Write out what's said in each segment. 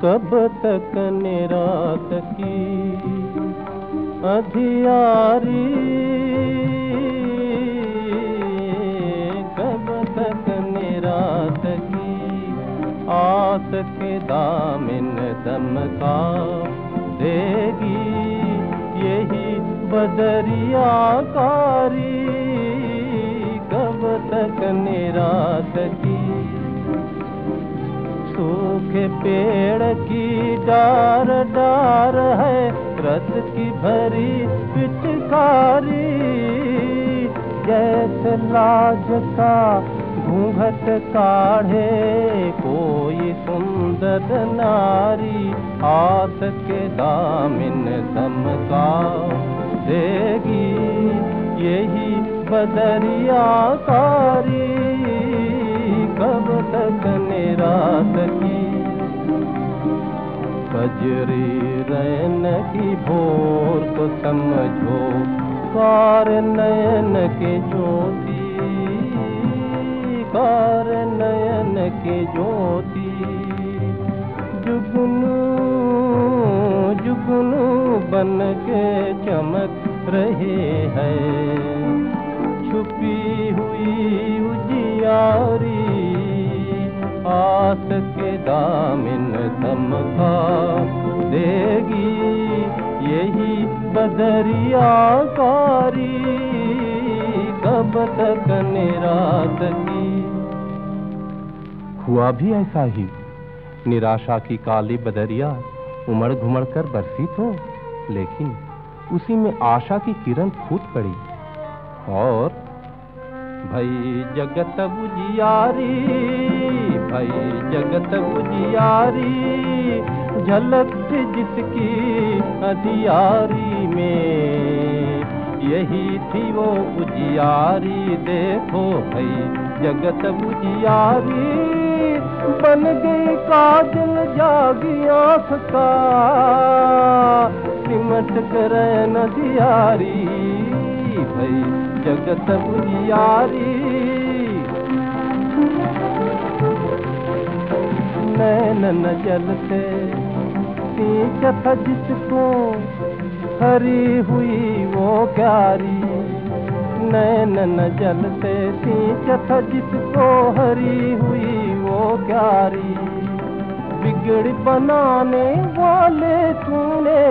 کب تک نرات کی ادھیاری کب تک نرات کی آس کے دامن دم کا دے گی یہی بدریا کاری کب تک نرات کی سوکھے پیڑ کی ڈار ڈار ہے رس کی بھری پچکاری جیسے لاج کا گھونگھٹ کاڑھے، کوئی سندر ناری ہاتھ کے دامن دم دے گی۔ یہی بدریا کاری کجری رین کی بھور کو سمجھو کار نین کے جوتی کار نین کے جوتی جگنو جگنو بن کے چمک رہے ہیں۔ چھپی ہوئی اجیاری آس کے دامن دمکا دے گی یہی بدریا کاری۔ کب تک نرات کی۔ ہوا بھی ایسا ہی۔ نراشا کی کالی بدریا امڑ گھمڑ کر برسی تو، لیکن اسی میں آشا کی کرن پھوٹ پڑی۔ اور، بھائی جگت بجیاری بھائی، جگت بجیاری جھلک جس کی ادیاری میں یہی تھی وہ اجیاری۔ دیکھو بھائی، جگت بجیاری بن گئی کاجل، جاگی آنکھ کا، سمٹ کرے ندیاری بھائی، جگت بجیاری نین نہ جلتے تھا جس کو ہری ہوئی وہ پیاری۔ نین نہ جلتے سینچ تھا جس کو ہری ہوئی وہ پیاری۔ بگڑ بنانے والے تو نے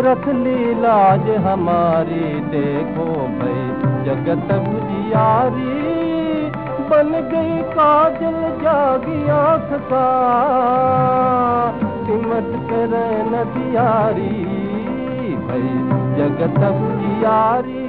رکھ لی لاج ہماری، دیکھو بھائی، جگت بجیاری بن گئی کاجل جاگی آنکھ کا سمٹ کر ندیاری بھائی جگت کی یاری۔